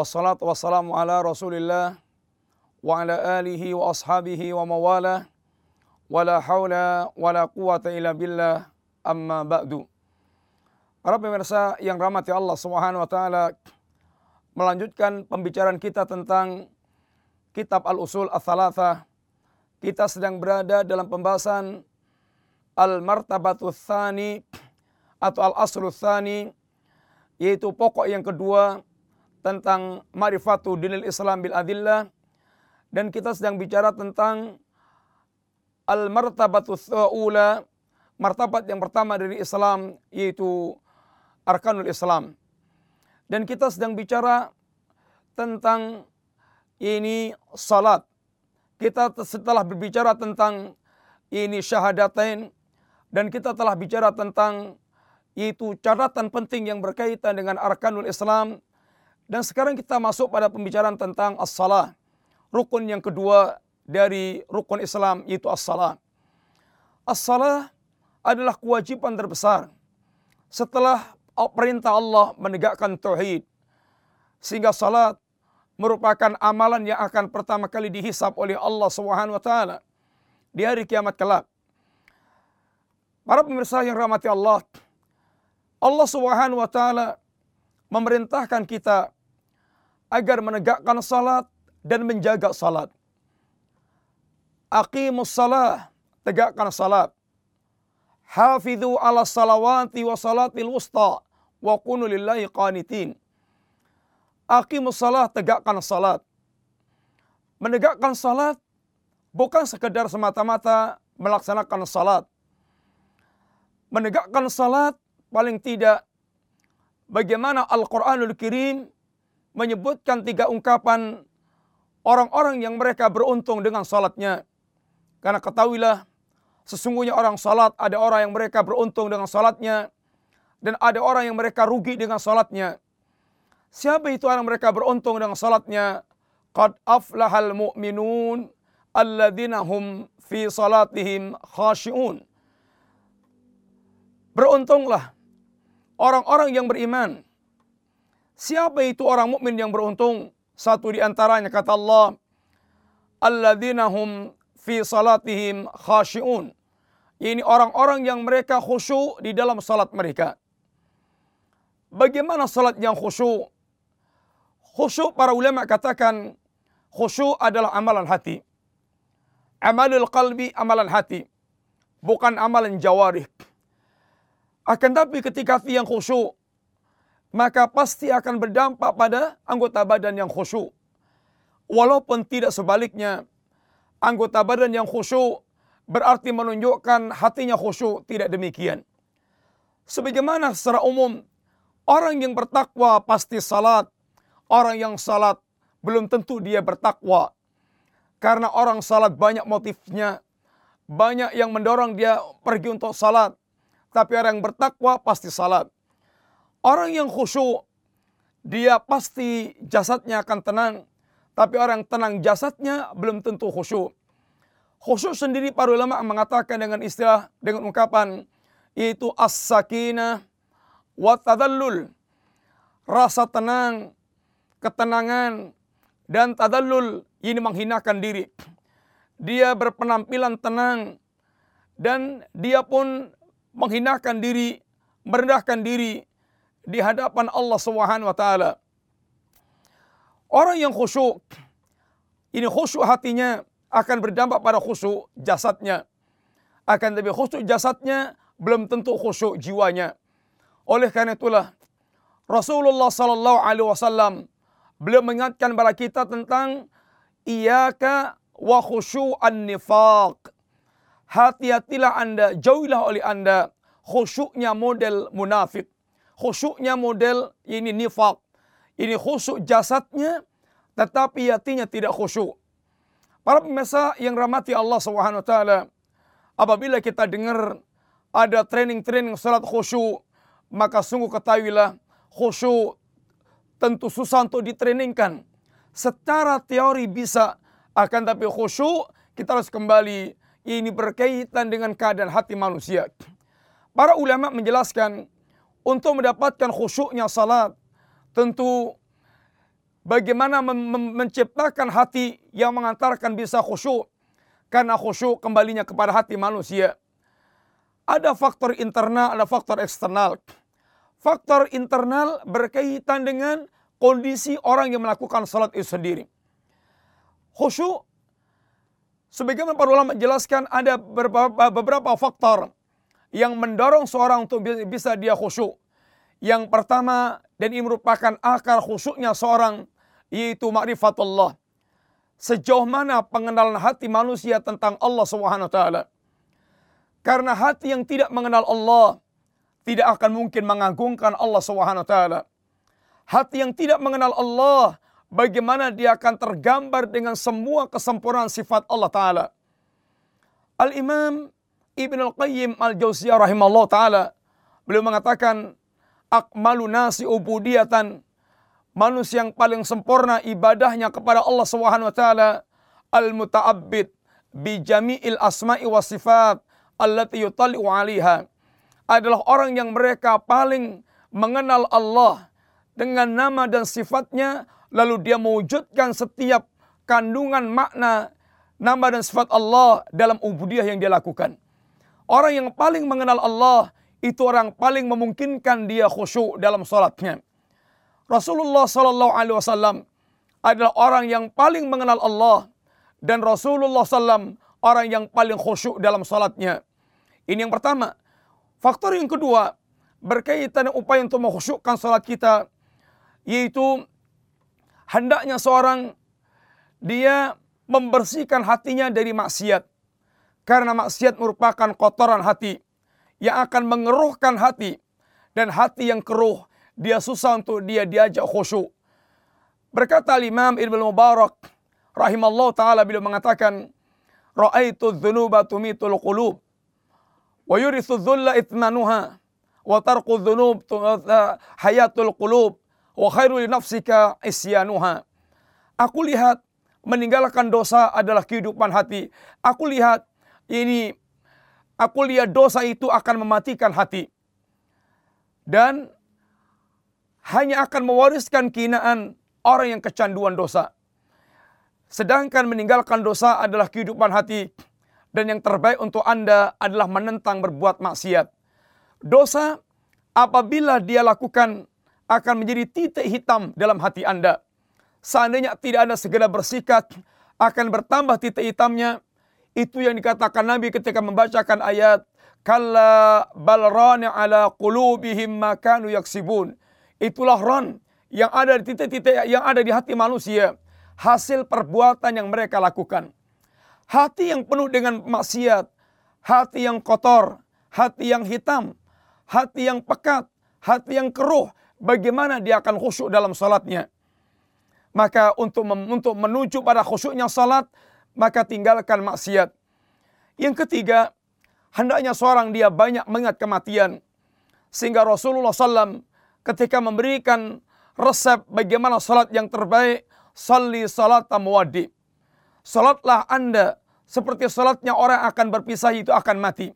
Wassalatu wassalamu ala rasulillah Wa ala alihi wa ashabihi wa mawala Wa la hawla wa la quwata illa billah. Amma ba'du. Para pemirsa yang rahmati Allah subhanahu wa ta'ala Melanjutkan pembicaraan kita tentang Kitab Al-Usul Al-Thalathah Kita sedang berada dalam pembahasan Al-Martabatul Thani Atau Al-Aslul Thani Yaitu pokok yang kedua tentang marifatu dinil Islam bil adillah dan kita sedang bicara tentang al martabatu ula martabat yang pertama dari Islam yaitu arkanul Islam. Dan kita sedang bicara tentang ini salat. Kita setelah berbicara tentang ini syahadatain dan kita telah bicara tentang itu catatan penting yang berkaitan dengan arkanul Islam dan sekarang kita masuk pada pembicaraan tentang as-salah. Rukun yang kedua dari rukun Islam yaitu as-salah. As-salah adalah kewajiban terbesar setelah perintah Allah menegakkan tauhid. Sehingga salat merupakan amalan yang akan pertama kali dihisap oleh Allah Subhanahu wa taala di hari kiamat kelak. Para pemirsa yang rahmati Allah, Allah Subhanahu wa taala memerintahkan kita agar menegakkan salat dan menjaga salat. Aqimus salah, tegakkan salat. Hafidhu ala salawati wa salatil wusta wa kunu lillahi qanitin. Aqimus salah, tegakkan salat. Menegakkan salat bukan sekedar semata-mata melaksanakan salat. Menegakkan salat paling tidak bagaimana Al-Quranul Kirim menyebutkan tiga ungkapan orang-orang yang mereka beruntung dengan salatnya. Karena ketahuilah sesungguhnya orang salat ada orang yang mereka beruntung dengan salatnya dan ada orang yang mereka rugi dengan salatnya. Siapa itu orang mereka beruntung dengan salatnya? Qad aflahal mu'minun alladzina hum fi salatihim khashi'un. Beruntunglah orang-orang yang beriman Siapa itu orang mukmin yang beruntung? Satu di antaranya kata Allah, alladzina hum fi salatihim khashi'un. Ini orang-orang yang mereka khusyuk di dalam salat mereka. Bagaimana salat yang khusyuk? Khusyuk para ulama katakan khusyuk adalah amalan hati. Amalul qalbi amalan hati. Bukan amalan jawarih. Akan tapi ketika hati yang khusyuk maka pasti akan berdampak pada anggota badan yang khusyuk. Walaupun tidak sebaliknya, anggota badan yang khusyuk berarti menunjukkan hatinya khusyuk, tidak demikian. Sebagaimana secara umum, orang yang bertakwa pasti salat, orang yang salat belum tentu dia bertakwa. Karena orang salat banyak motifnya, banyak yang mendorong dia pergi untuk salat. Tapi orang yang bertakwa pasti salat. Orang yang khusyuk, dia pasti jasadnya akan tenang. Tapi orang tenang jasadnya belum tentu khusyuk. Khusyuk sendiri para ulama mengatakan dengan istilah, dengan ungkapan, itu as-sakinah wa tadallul. Rasa tenang, ketenangan, dan tadallul ini menghinakan diri. Dia berpenampilan tenang, dan dia pun menghinakan diri, merendahkan diri, di hadapan Allah Subhanahu wa taala. Orang yang khusyuk ini khusyuk hatinya akan berdampak pada khusyuk jasadnya. Akan lebih khusyuk jasadnya belum tentu khusyuk jiwanya. Oleh karena itulah Rasulullah sallallahu alaihi wasallam beliau mengingatkan kepada kita tentang iyyaka wa khusyu'an nifaq. Hati-hatilah Anda, jauhilah oleh Anda khusyuknya model munafik khusyuknya model ini nifak. ini khusyuk jasadnya, tetapi hatinya tidak khusyuk. Para pemirsa yang rahmati Allah Subhanahu wa taala, apabila kita dengar ada training-training salat khusyuk, maka sungguh ketahuilah khusyuk tentu susah untuk ditrainingkan. Secara teori bisa, akan tapi khusyuk kita harus kembali ini berkaitan dengan keadaan hati manusia. Para ulama menjelaskan untuk mendapatkan khusyuknya salat tentu bagaimana menciptakan hati yang mengantarkan bisa khusyuk karena khusyuk kembalinya kepada hati manusia. Ada faktor internal, ada faktor eksternal. Faktor internal berkaitan dengan kondisi orang yang melakukan salat itu sendiri. Khusyuk sebagaimana para ulama menjelaskan ada beberapa, beberapa faktor yang mendorong seorang untuk bisa dia khusyuk. Yang pertama dan ini merupakan akar khusyuknya seorang yaitu ma'rifatullah. Sejauh mana pengenalan hati manusia tentang Allah taala. Karena hati yang tidak mengenal Allah tidak akan mungkin mengagungkan Allah taala. Hati yang tidak mengenal Allah, bagaimana dia akan tergambar dengan semua kesempurnaan sifat Allah taala. Al-Imam Ibn Al-Qayyim Al-Jauziyah rahimahullah taala beliau mengatakan akmalu nasi ubudiyatan manusia yang paling sempurna ibadahnya kepada Allah Subhanahu wa taala al muta'abbid bi jami'il asma'i wa sifat allati yutali'u 'alaiha adalah orang yang mereka paling mengenal Allah dengan nama dan sifatnya lalu dia mewujudkan setiap kandungan makna nama dan sifat Allah dalam ubudiyah yang dia lakukan. Orang yang paling mengenal Allah itu orang paling memungkinkan dia khusyuk dalam salatnya. Rasulullah Sallallahu Alaihi Wasallam adalah orang yang paling mengenal Allah dan Rasulullah SAW orang yang paling khusyuk dalam salatnya. Ini yang pertama. Faktor yang kedua berkaitan dengan upaya untuk mengkhusyukkan salat kita yaitu hendaknya seorang dia membersihkan hatinya dari maksiat. Karena maksiat merupakan kotoran hati yang akan mengeruhkan hati dan hati yang keruh dia susah untuk dia diajak khusyuk. Berkata Imam Ibn Mubarak rahimallahu taala bila mengatakan raaitu dzunuba tumitul qulub wa yurithu dhulla itmanuha wa tarqu dzunub hayatul qulub wa khairu li nafsika isyanuha. Aku lihat meninggalkan dosa adalah kehidupan hati. Aku lihat ini Aku lihat dosa itu akan mematikan hati. Dan hanya akan mewariskan kinaan orang yang kecanduan dosa. Sedangkan meninggalkan dosa adalah kehidupan hati. Dan yang terbaik untuk Anda adalah menentang berbuat maksiat. Dosa apabila dia lakukan akan menjadi titik hitam dalam hati Anda. Seandainya tidak ada segera bersikat, akan bertambah titik hitamnya itu yang dikatakan Nabi ketika membacakan ayat kalla balrani ala qulubihim makanu yaksibun. Itulah ron yang ada di titik-titik yang ada di hati manusia. Hasil perbuatan yang mereka lakukan. Hati yang penuh dengan maksiat. Hati yang kotor. Hati yang hitam. Hati yang pekat. Hati yang keruh. Bagaimana dia akan khusyuk dalam salatnya. Maka untuk untuk menuju pada khusyuknya salat, maka tinggalkan maksiat. Yang ketiga, hendaknya seorang dia banyak mengingat kematian. Sehingga Rasulullah SAW ketika memberikan resep bagaimana salat yang terbaik, salli salat muwaddi. Salatlah anda seperti salatnya orang akan berpisah itu akan mati.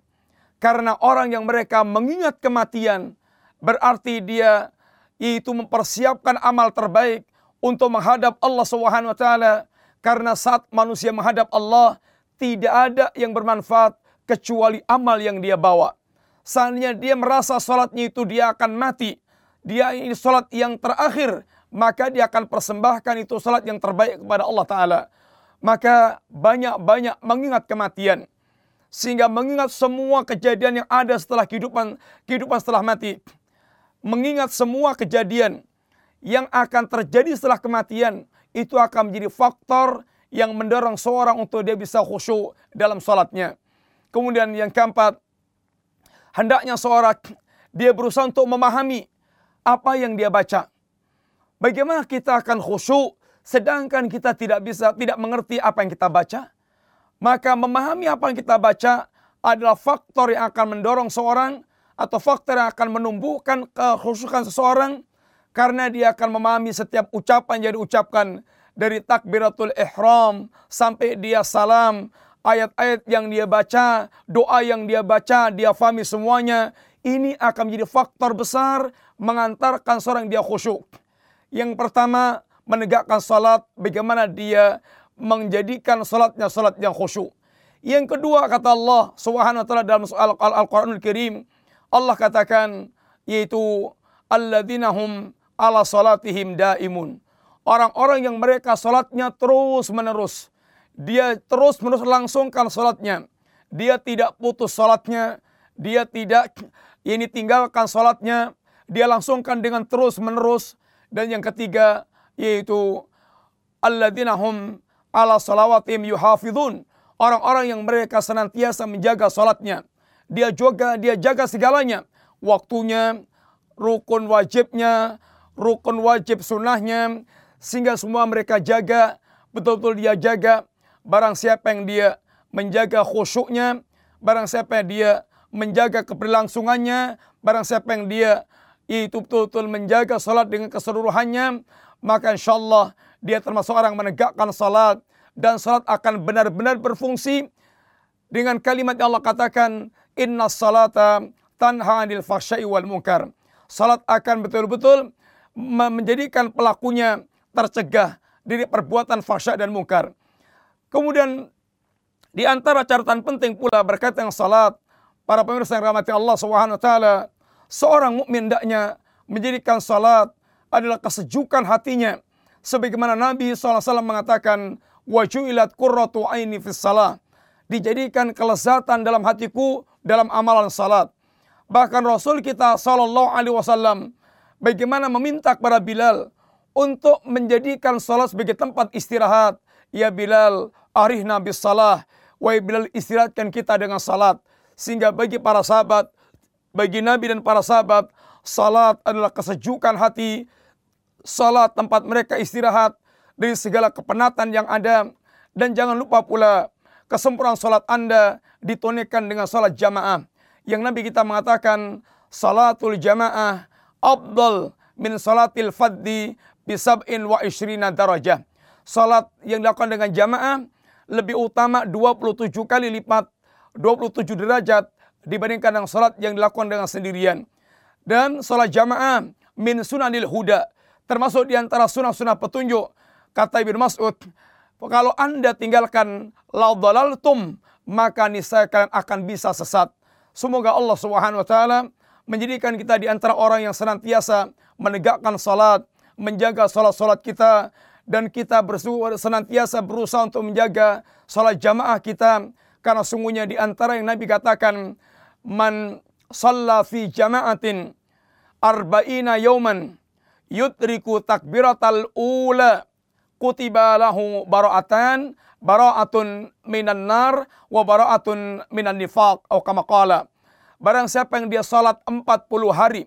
Karena orang yang mereka mengingat kematian, berarti dia itu mempersiapkan amal terbaik untuk menghadap Allah Subhanahu wa taala karena saat manusia menghadap Allah, tidak ada yang bermanfaat kecuali amal yang dia bawa. Seandainya dia merasa sholatnya itu dia akan mati. Dia ini sholat yang terakhir. Maka dia akan persembahkan itu sholat yang terbaik kepada Allah Ta'ala. Maka banyak-banyak mengingat kematian. Sehingga mengingat semua kejadian yang ada setelah kehidupan, kehidupan setelah mati. Mengingat semua kejadian yang akan terjadi setelah kematian itu akan menjadi faktor yang mendorong seorang untuk dia bisa khusyuk dalam salatnya. Kemudian yang keempat, hendaknya seorang dia berusaha untuk memahami apa yang dia baca. Bagaimana kita akan khusyuk sedangkan kita tidak bisa tidak mengerti apa yang kita baca? Maka memahami apa yang kita baca adalah faktor yang akan mendorong seorang atau faktor yang akan menumbuhkan kekhusyukan seseorang karena dia akan memahami setiap ucapan yang diucapkan dari takbiratul ihram sampai dia salam, ayat-ayat yang dia baca, doa yang dia baca, dia fahami semuanya. Ini akan menjadi faktor besar mengantarkan seorang dia khusyuk. Yang pertama, menegakkan salat, bagaimana dia menjadikan salatnya salat yang khusyuk. Yang kedua kata Allah Subhanahu wa taala dalam Al-Qur'anul Karim, Allah katakan yaitu alladzina hum ala salatihim daimun. Orang-orang yang mereka salatnya terus menerus. Dia terus menerus langsungkan salatnya. Dia tidak putus salatnya. Dia tidak ini tinggalkan salatnya. Dia langsungkan dengan terus menerus. Dan yang ketiga yaitu alladzina hum ala salawatihim yuhafidun orang-orang yang mereka senantiasa menjaga salatnya. Dia juga dia jaga segalanya. Waktunya, rukun wajibnya, rukun wajib sunnahnya. Sehingga semua mereka jaga, betul-betul dia jaga. Barang siapa yang dia menjaga khusyuknya, barang siapa yang dia menjaga keberlangsungannya, barang siapa yang dia itu betul-betul menjaga salat dengan keseluruhannya, maka insya Allah dia termasuk orang menegakkan salat dan salat akan benar-benar berfungsi dengan kalimat yang Allah katakan inna salata tanha anil fahsyai wal munkar. Salat akan betul-betul menjadikan pelakunya tercegah dari perbuatan fahsyai dan munkar. Kemudian di antara catatan penting pula berkaitan salat para pemirsa yang rahmati Allah Subhanahu wa taala, seorang mukmin hendaknya menjadikan salat adalah kesejukan hatinya sebagaimana Nabi SAW mengatakan wajulat qurratu aini fis salah. Dijadikan kelezatan dalam hatiku dalam amalan salat. Bahkan Rasul kita sallallahu alaihi wasallam bagaimana meminta kepada Bilal untuk menjadikan salat sebagai tempat istirahat. Ya Bilal, arihna bis salah. Wahai Bilal istirahatkan kita dengan salat. Sehingga bagi para sahabat, bagi Nabi dan para sahabat, salat adalah kesejukan hati, salat tempat mereka istirahat, dari segala kepenatan yang ada. Dan jangan lupa pula kesempurnaan salat Anda ditunaikan dengan salat jamaah. Yang Nabi kita mengatakan salatul jamaah abdul min salatil faddi bisab'in wa ishrina darajah. Salat yang dilakukan dengan jamaah lebih utama 27 kali lipat 27 derajat dibandingkan dengan salat yang dilakukan dengan sendirian. Dan salat jamaah min sunanil huda termasuk di antara sunah-sunah petunjuk Kata Ibnu Mas'ud, kalau Anda tinggalkan tum maka niscaya kalian akan bisa sesat. Semoga Allah Subhanahu wa taala menjadikan kita di antara orang yang senantiasa menegakkan salat, menjaga salat-salat kita dan kita bersuara senantiasa berusaha untuk menjaga salat jamaah kita karena sungguhnya di antara yang Nabi katakan man shalla fi jama'atin arba'ina yauman yudriku takbiratal ula kutiba lahu bara'atan bara'atun minan nar wa bara'atun minan nifaq atau kama qala. Barang siapa yang dia salat 40 hari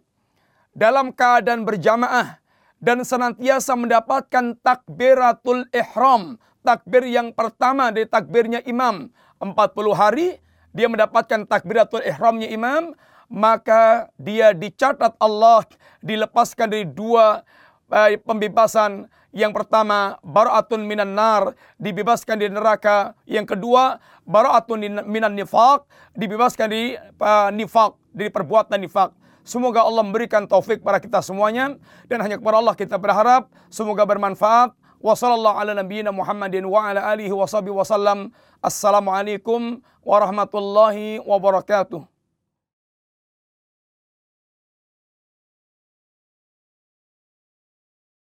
dalam keadaan berjamaah dan senantiasa mendapatkan takbiratul ihram, takbir yang pertama dari takbirnya imam. 40 hari dia mendapatkan takbiratul ihramnya imam, maka dia dicatat Allah dilepaskan dari dua uh, pembebasan yang pertama, bara'atun minan nar, dibebaskan dari neraka. Yang kedua, bara'atun minan nifak, dibebaskan dari uh, nifak, dari perbuatan nifak. Semoga Allah memberikan taufik para kita semuanya. Dan hanya kepada Allah kita berharap. Semoga bermanfaat. Wassalamualaikum warahmatullahi wabarakatuh.